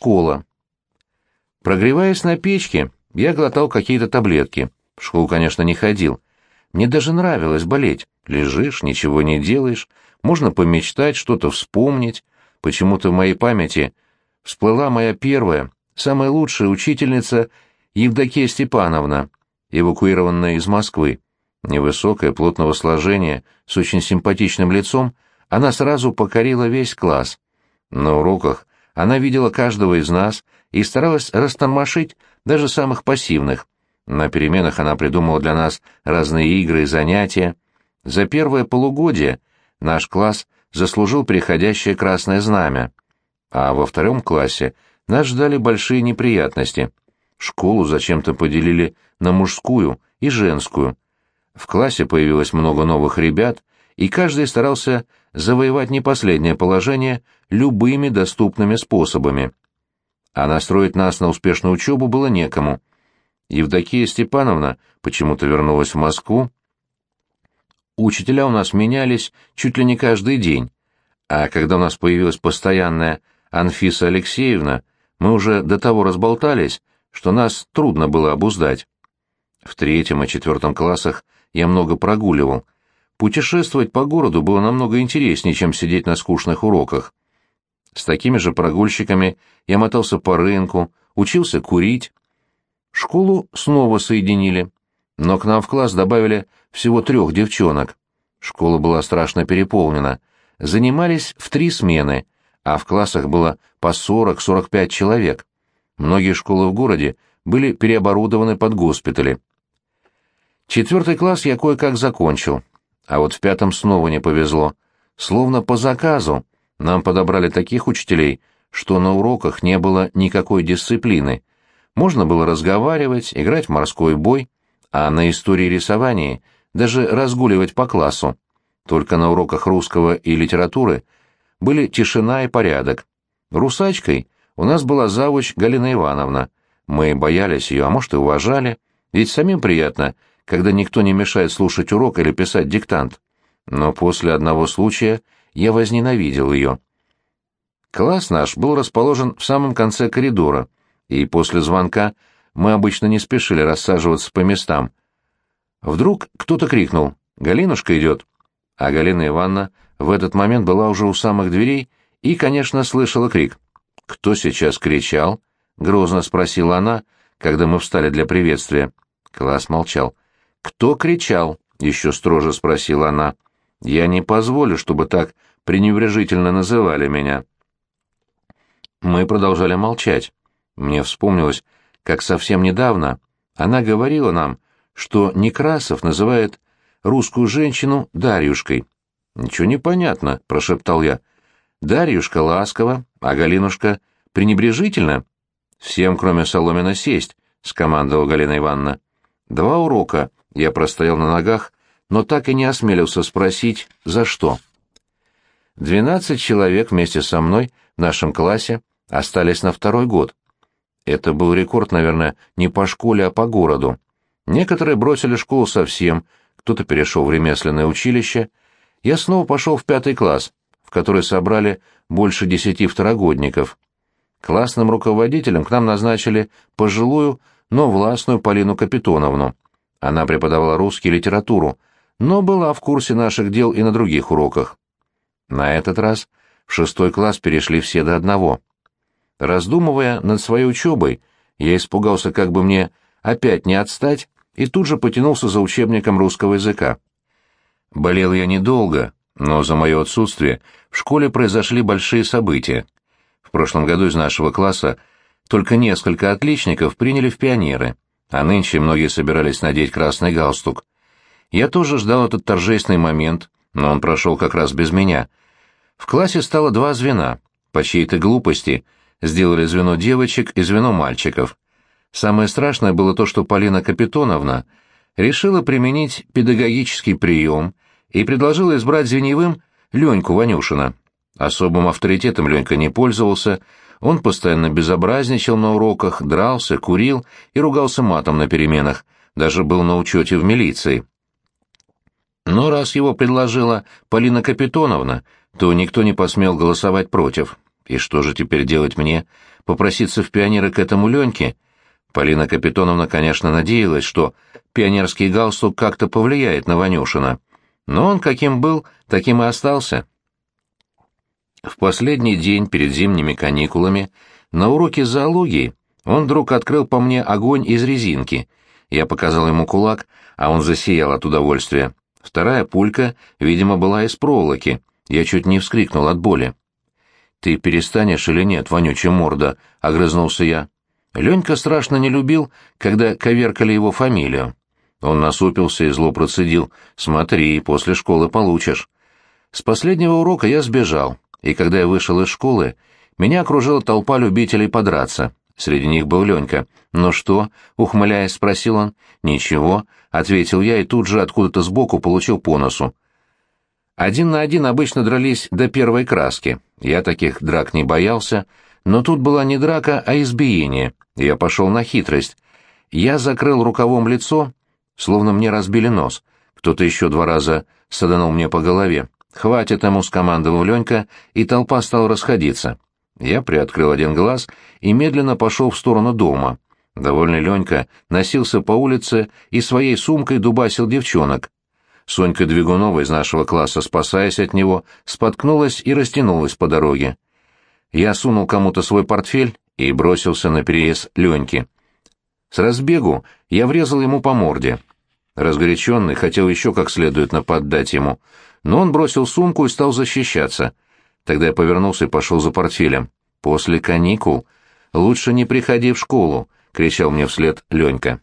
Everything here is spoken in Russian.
Школа. Прогреваясь на печке, я глотал какие-то таблетки. В школу, конечно, не ходил. Мне даже нравилось болеть. Лежишь, ничего не делаешь, можно помечтать, что-то вспомнить. Почему-то в моей памяти всплыла моя первая, самая лучшая учительница Евдокия Степановна, эвакуированная из Москвы. Невысокая, плотного сложения, с очень симпатичным лицом, она сразу покорила весь класс. На уроках она видела каждого из нас и старалась растормошить даже самых пассивных. На переменах она придумала для нас разные игры и занятия. За первое полугодие наш класс заслужил переходящее красное знамя. А во втором классе нас ждали большие неприятности. Школу зачем-то поделили на мужскую и женскую. В классе появилось много новых ребят, и каждый старался завоевать не последнее положение любыми доступными способами. А настроить нас на успешную учебу было некому. Евдокия Степановна почему-то вернулась в Москву. Учителя у нас менялись чуть ли не каждый день, а когда у нас появилась постоянная Анфиса Алексеевна, мы уже до того разболтались, что нас трудно было обуздать. В третьем и четвертом классах я много прогуливал — Путешествовать по городу было намного интереснее, чем сидеть на скучных уроках. С такими же прогульщиками я мотался по рынку, учился курить. Школу снова соединили, но к нам в класс добавили всего трех девчонок. Школа была страшно переполнена. Занимались в три смены, а в классах было по 40-45 человек. Многие школы в городе были переоборудованы под госпитали. Четвертый класс я кое-как закончил, а вот в пятом снова не повезло. Словно по заказу нам подобрали таких учителей, что на уроках не было никакой дисциплины. Можно было разговаривать, играть в морской бой, а на истории рисования даже разгуливать по классу. Только на уроках русского и литературы были тишина и порядок. Русачкой у нас была завуч Галина Ивановна. Мы боялись ее, а может и уважали, ведь самим приятно — когда никто не мешает слушать урок или писать диктант. Но после одного случая я возненавидел ее. Класс наш был расположен в самом конце коридора, и после звонка мы обычно не спешили рассаживаться по местам. Вдруг кто-то крикнул «Галинушка идет!» А Галина Ивановна в этот момент была уже у самых дверей и, конечно, слышала крик. «Кто сейчас кричал?» — грозно спросила она, когда мы встали для приветствия. Класс молчал. «Кто кричал?» — еще строже спросила она. «Я не позволю, чтобы так пренебрежительно называли меня». Мы продолжали молчать. Мне вспомнилось, как совсем недавно она говорила нам, что Некрасов называет русскую женщину Дарьюшкой. «Ничего не понятно», — прошептал я. «Дарьюшка ласково, а Галинушка пренебрежительно?» «Всем, кроме Соломина, сесть», — скомандовала Галина Ивановна. Два урока я простоял на ногах, но так и не осмелился спросить, за что. Двенадцать человек вместе со мной в нашем классе остались на второй год. Это был рекорд, наверное, не по школе, а по городу. Некоторые бросили школу совсем, кто-то перешел в ремесленное училище. Я снова пошел в пятый класс, в который собрали больше десяти второгодников. Классным руководителем к нам назначили пожилую, но властную Полину Капитоновну. Она преподавала русский литературу, но была в курсе наших дел и на других уроках. На этот раз в шестой класс перешли все до одного. Раздумывая над своей учебой, я испугался, как бы мне опять не отстать, и тут же потянулся за учебником русского языка. Болел я недолго, но за мое отсутствие в школе произошли большие события. В прошлом году из нашего класса только несколько отличников приняли в пионеры — а нынче многие собирались надеть красный галстук. Я тоже ждал этот торжественный момент, но он прошел как раз без меня. В классе стало два звена. По чьей-то глупости сделали звено девочек и звено мальчиков. Самое страшное было то, что Полина Капитоновна решила применить педагогический прием и предложила избрать звеневым Леньку Ванюшина. Особым авторитетом Ленька не пользовался, он постоянно безобразничал на уроках, дрался, курил и ругался матом на переменах, даже был на учете в милиции. Но раз его предложила Полина Капитоновна, то никто не посмел голосовать против. И что же теперь делать мне? Попроситься в пионеры к этому Леньке? Полина Капитоновна, конечно, надеялась, что пионерский галстук как-то повлияет на Ванюшина. Но он каким был, таким и остался. В последний день перед зимними каникулами на уроке зоологии он вдруг открыл по мне огонь из резинки. Я показал ему кулак, а он засиял от удовольствия. Вторая пулька, видимо, была из проволоки. Я чуть не вскрикнул от боли. «Ты перестанешь или нет, вонючая морда?» — огрызнулся я. Ленька страшно не любил, когда коверкали его фамилию. Он насупился и зло процедил. «Смотри, после школы получишь». С последнего урока я сбежал, и когда я вышел из школы, меня окружила толпа любителей подраться. Среди них был Ленька. «Ну что?» — ухмыляясь, спросил он. «Ничего», — ответил я и тут же откуда-то сбоку получил по носу. Один на один обычно дрались до первой краски. Я таких драк не боялся, но тут была не драка, а избиение. Я пошел на хитрость. Я закрыл рукавом лицо, словно мне разбили нос. Кто-то еще два раза саданул мне по голове. «Хватит ему», — скомандовал Ленька, и толпа стала расходиться. Я приоткрыл один глаз и медленно пошел в сторону дома. Довольный Ленька носился по улице и своей сумкой дубасил девчонок. Сонька Двигунова из нашего класса, спасаясь от него, споткнулась и растянулась по дороге. Я сунул кому-то свой портфель и бросился на переезд Леньки. С разбегу я врезал ему по морде. Разгоряченный хотел еще как следует нападать ему, но он бросил сумку и стал защищаться. Тогда я повернулся и пошел за портфелем. «После каникул лучше не приходи в школу», — кричал мне вслед Ленька.